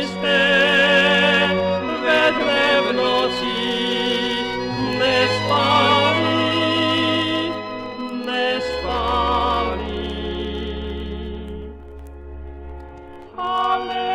Βασικά, τα σύγχρονα σύγχρονα σύγχρονα σύγχρονα σύγχρονα